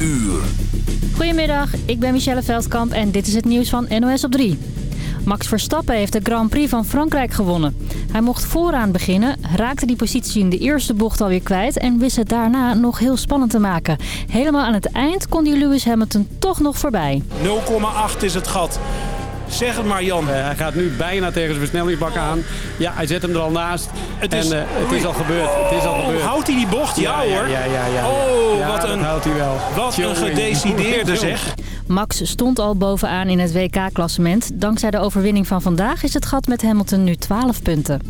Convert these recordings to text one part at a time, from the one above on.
uur. Goedemiddag, ik ben Michelle Veldkamp en dit is het nieuws van NOS op 3. Max Verstappen heeft de Grand Prix van Frankrijk gewonnen. Hij mocht vooraan beginnen, raakte die positie in de eerste bocht alweer kwijt... en wist het daarna nog heel spannend te maken. Helemaal aan het eind kon die Lewis Hamilton toch nog voorbij. 0,8 is het gat. Zeg het maar, Jan. Uh, hij gaat nu bijna tegen zijn versnellingsbak aan. Ja, hij zet hem er al naast. Het is, en uh, het is al gebeurd. Het is al oh, gebeurd. Houdt hij die bocht? Ja, ja hoor. Ja, ja, ja, oh, ja, wat een, houdt hij wel. Wat een gedecideerde zeg. Max stond al bovenaan in het WK-klassement. Dankzij de overwinning van vandaag is het gat met Hamilton nu 12 punten.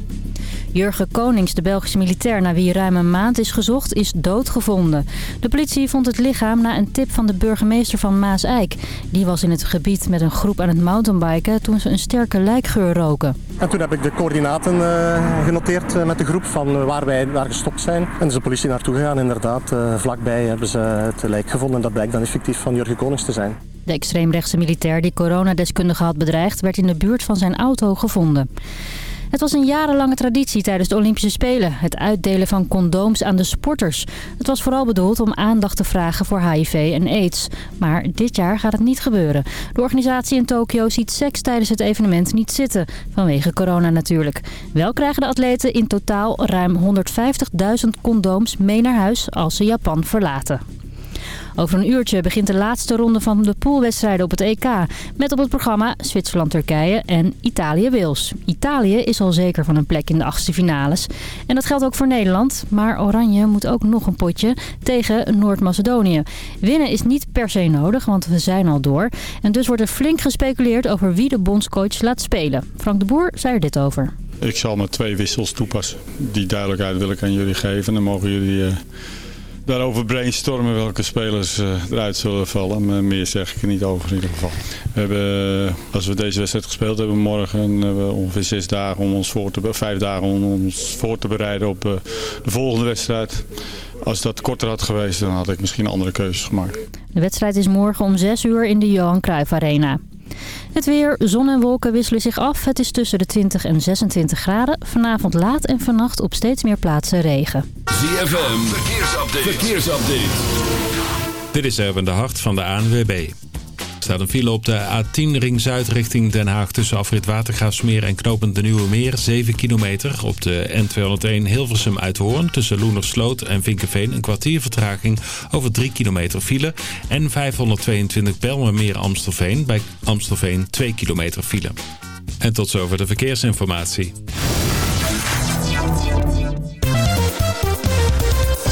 Jurgen Konings, de Belgische militair naar wie ruim een maand is gezocht, is doodgevonden. De politie vond het lichaam na een tip van de burgemeester van Maas-Eik. Die was in het gebied met een groep aan het mountainbiken toen ze een sterke lijkgeur roken. En toen heb ik de coördinaten uh, genoteerd uh, met de groep van uh, waar wij daar gestopt zijn. En is de politie naartoe gegaan. Inderdaad, vlakbij hebben ze het lijk gevonden. En dat blijkt dan effectief van Jurgen Konings te zijn. De extreemrechtse militair die coronadeskundige had bedreigd... werd in de buurt van zijn auto gevonden. Het was een jarenlange traditie tijdens de Olympische Spelen. Het uitdelen van condooms aan de sporters. Het was vooral bedoeld om aandacht te vragen voor HIV en AIDS. Maar dit jaar gaat het niet gebeuren. De organisatie in Tokio ziet seks tijdens het evenement niet zitten. Vanwege corona natuurlijk. Wel krijgen de atleten in totaal ruim 150.000 condooms mee naar huis als ze Japan verlaten. Over een uurtje begint de laatste ronde van de poolwedstrijden op het EK. Met op het programma Zwitserland-Turkije en Italië-Wales. Italië is al zeker van een plek in de achtste finales. En dat geldt ook voor Nederland. Maar Oranje moet ook nog een potje tegen Noord-Macedonië. Winnen is niet per se nodig, want we zijn al door. En dus wordt er flink gespeculeerd over wie de bondscoach laat spelen. Frank de Boer zei er dit over. Ik zal maar twee wissels toepassen. Die duidelijkheid wil ik aan jullie geven. Dan mogen jullie... Uh daarover brainstormen welke spelers uh, eruit zullen vallen. Meer zeg ik er niet over in ieder geval. We hebben, uh, als we deze wedstrijd gespeeld hebben morgen, hebben we ongeveer zes dagen om ons voor te, vijf dagen om ons voor te bereiden op uh, de volgende wedstrijd. Als dat korter had geweest, dan had ik misschien andere keuzes gemaakt. De wedstrijd is morgen om 6 uur in de Johan Cruijff Arena. Het weer, zon en wolken wisselen zich af. Het is tussen de 20 en 26 graden. Vanavond laat en vannacht op steeds meer plaatsen regen. ZFM, verkeersupdate. verkeersupdate. Dit is Erwin de Hart van de ANWB. Staat een file op de A10 ring zuid richting Den Haag tussen afrit Watergraafsmeer en knopend de Nieuwe Meer. 7 kilometer op de N201 Hilversum uit Hoorn tussen Loenersloot en Vinkenveen. Een kwartier vertraging over 3 kilometer file. En 522 Belmermeer Amstelveen bij Amstelveen 2 kilometer file. En tot zover de verkeersinformatie.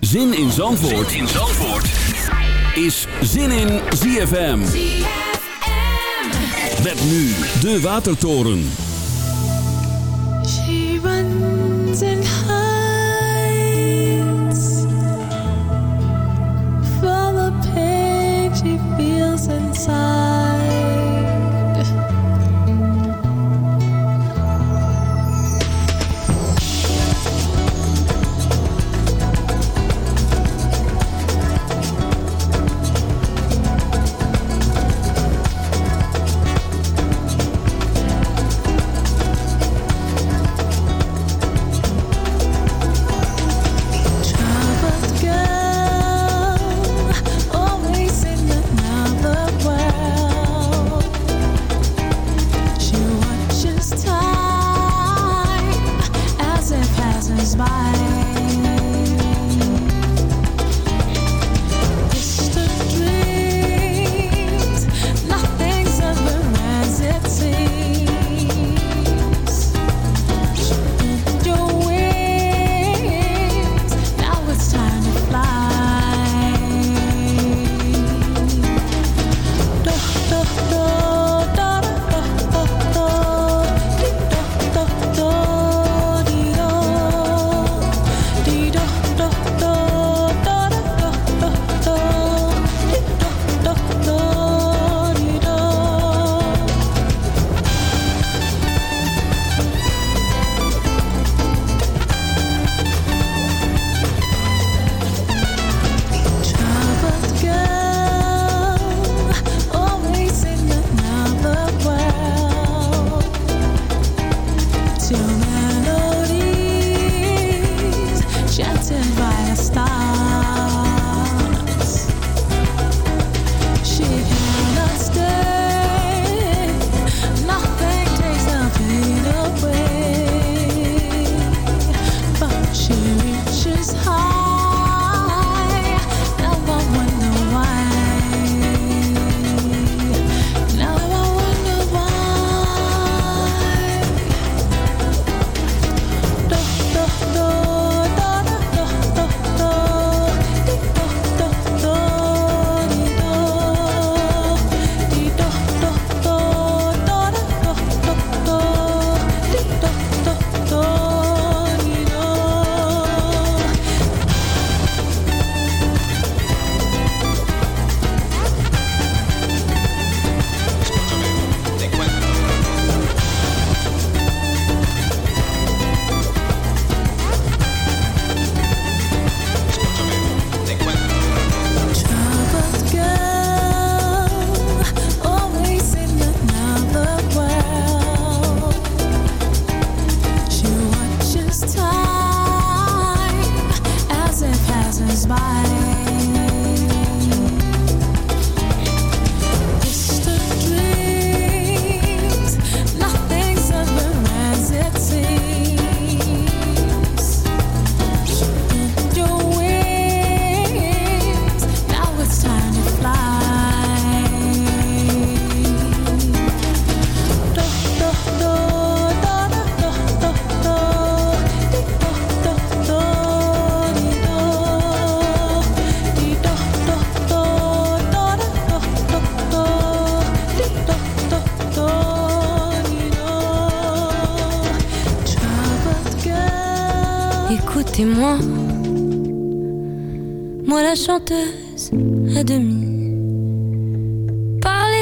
Zin in Zandvoort, zin in Zandvoort. is Zin in ZFM. ZFM. Met nu de Watertoren. She runs and hides From a pain she feels inside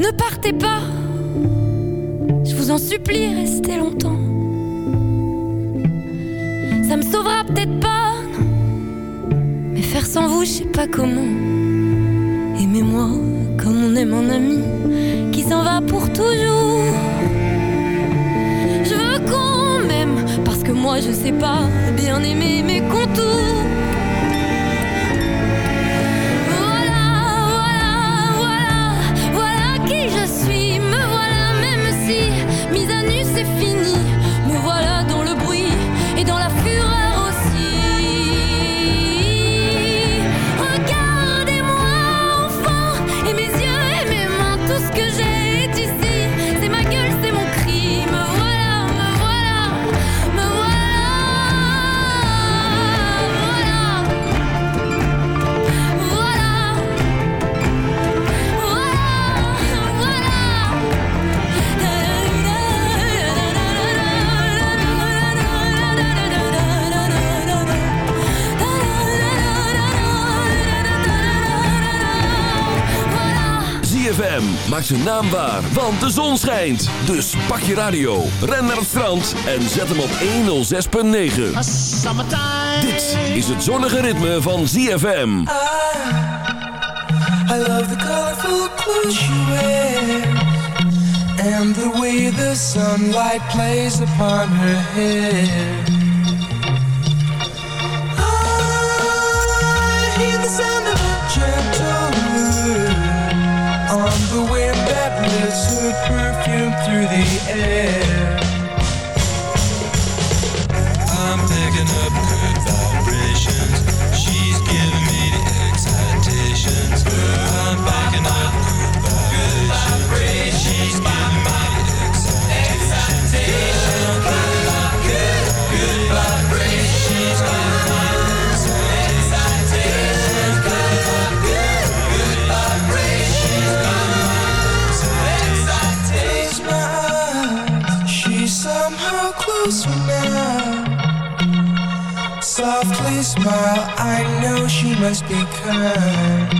Ne partez pas, je vous en supplie, restez longtemps. Vous, je sais pas comment. Aimez-moi comme on aime un ami qui s'en va pour toujours. Je veux qu'on m'aime parce que moi je sais pas bien aimer mes contours. ZFM maakt zijn naam waar, want de zon schijnt. Dus pak je radio, ren naar het strand en zet hem op 106.9. Dit is het zonnige ritme van ZFM. I love the colorful clothes she wears And the way the sunlight plays upon her hair the air Smile, I know she must be kind.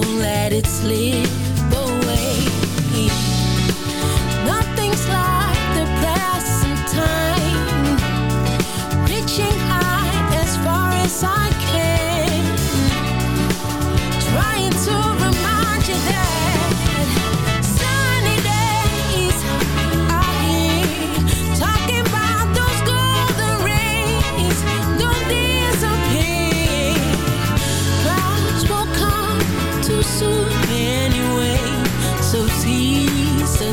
don't let it slip.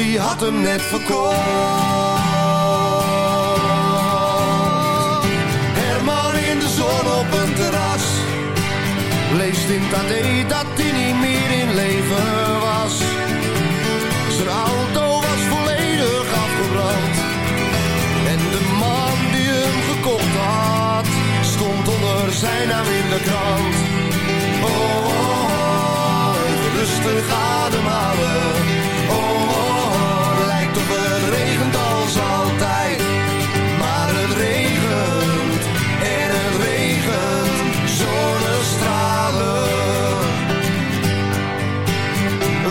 Die had hem net verkocht. Herman in de zon op een terras. Leest in AD dat hij niet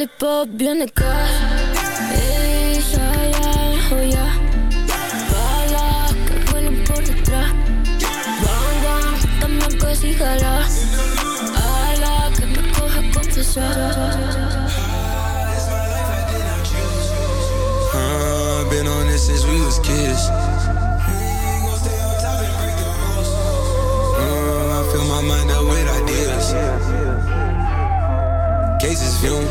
lollipop, bien de casa Ey, ya, ya, oh ya Bala, que vuelen por detrás. Bang, bang, dame que sí jala Ala, que me coja confesar Uh, been on this since we was kids.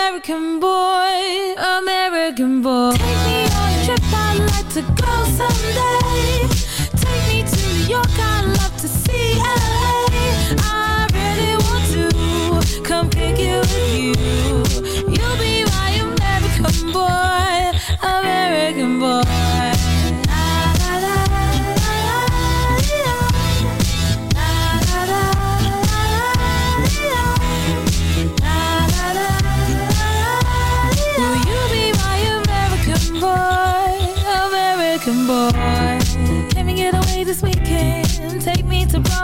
American boy, American boy. Take me on a trip, I'd like to go someday.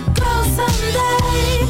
Go girl someday.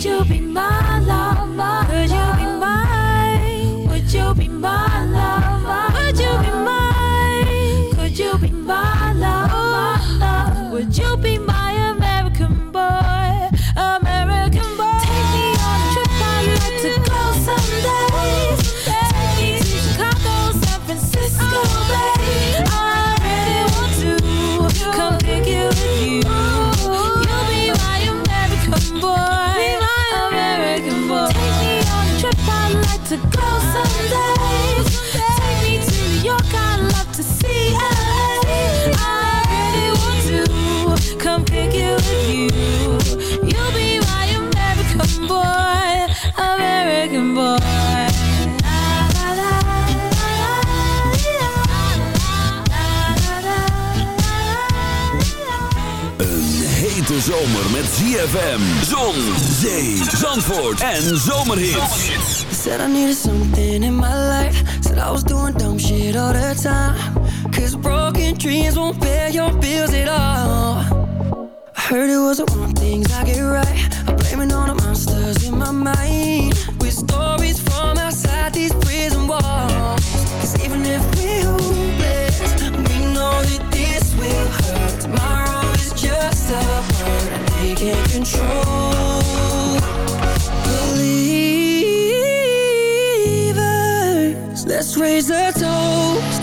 Would you be my lover? Could you be mine? Would you be my zomer met ZFM, zon, zee, zandvoort en zomerhits. Said I needed something in my life. Said I was doing dumb shit all the time. Cause broken dreams won't pay your bills at all. I heard it was the wrong things I get right. I'm blaming all the monsters in my mind. Can't control. Believers, let's raise a toast.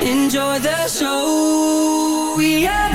Enjoy the show. We are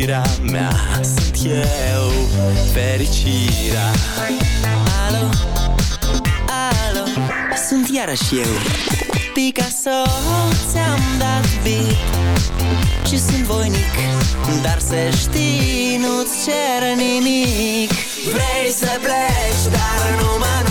Iubirea mea sunt eu Fericirea. Alo, alo Sunt iarăși eu. Picasso ți-am dat beat Și sunt voinic Dar să știi, nu-ți cer nimic. Vrei să pleci, dar nu mă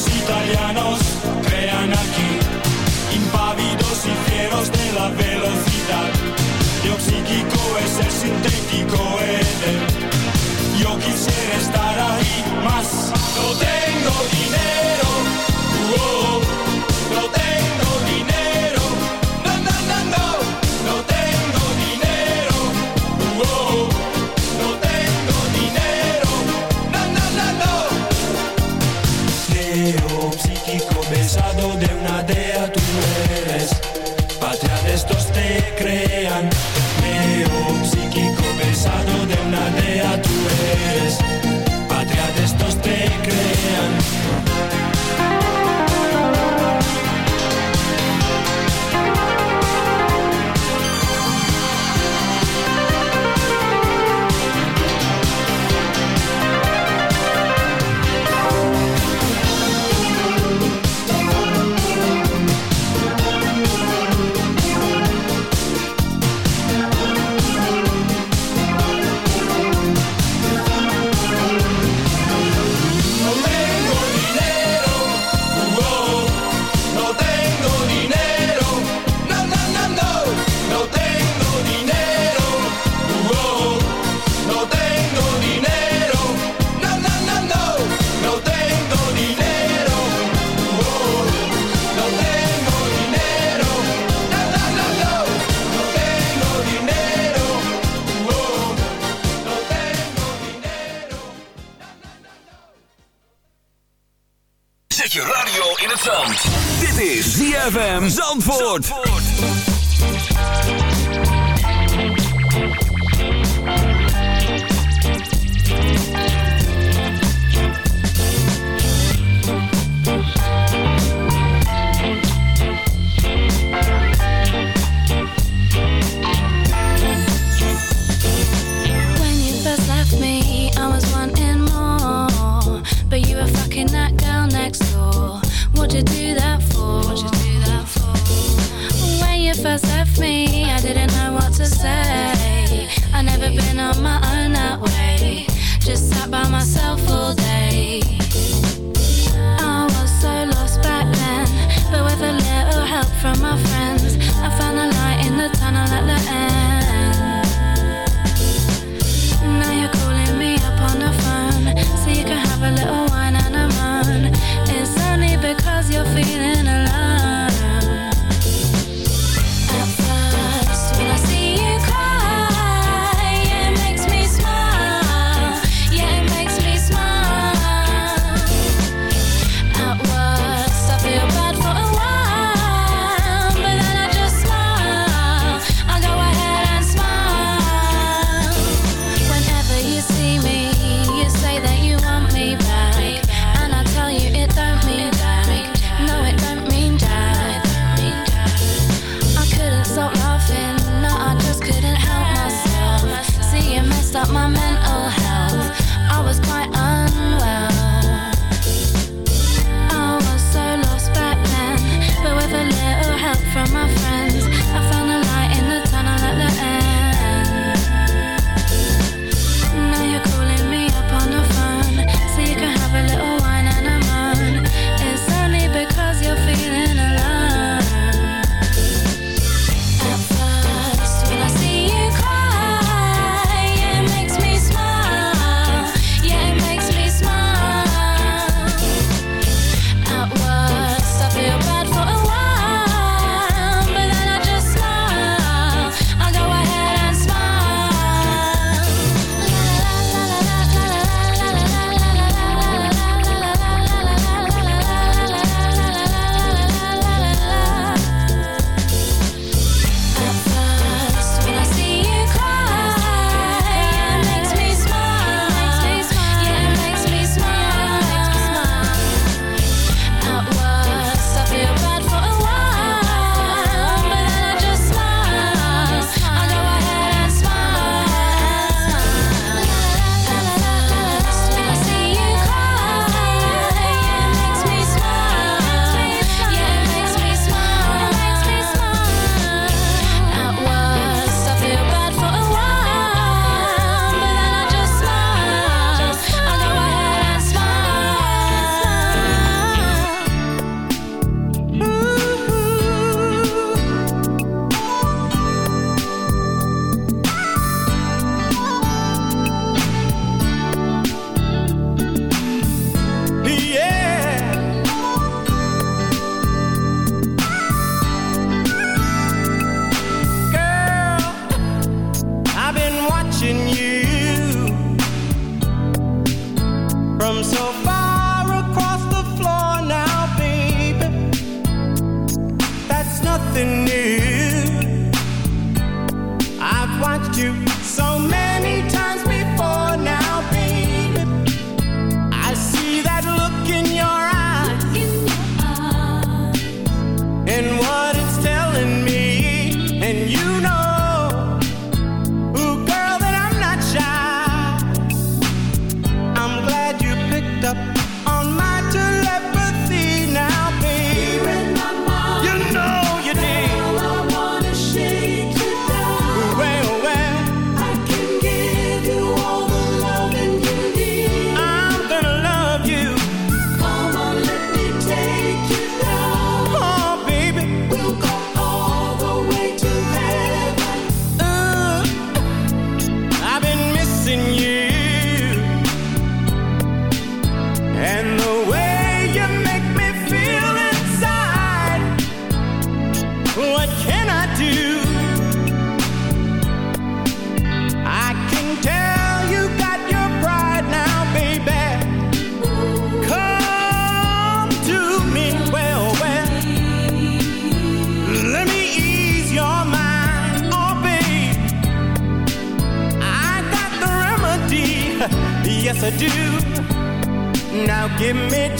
Los italianos crean aquí, impávidos y fieros de la velocidad. Yo psíquico es el sintético éter. Yo quisiera estar ahí, más no tengo dinero. Uh, -oh. oh. ZFM Zandvoort. me, I didn't know what to say. I never been on my own that way. Just sat by myself all day. I was so lost back then, but with a little help from my friends Give me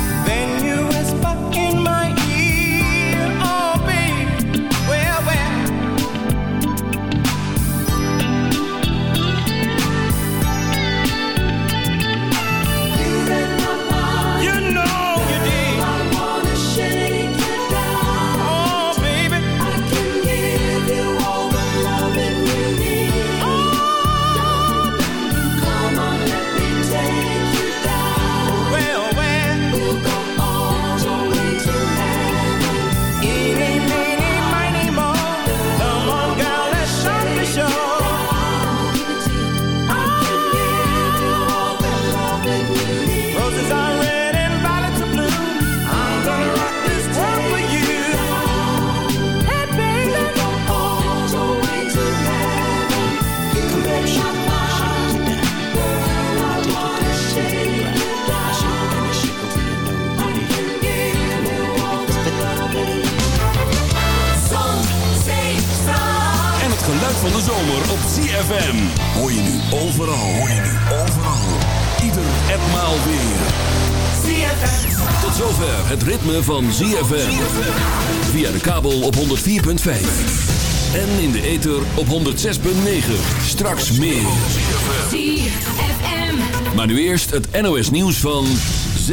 van de zomer op CFM. Hoor je nu overal, hoor je nu overal. Ieder en maal weer. Tot zover het ritme van ZFM. Via de kabel op 104.5. En in de ether op 106.9. Straks meer. CFM. Maar nu eerst het NOS nieuws van...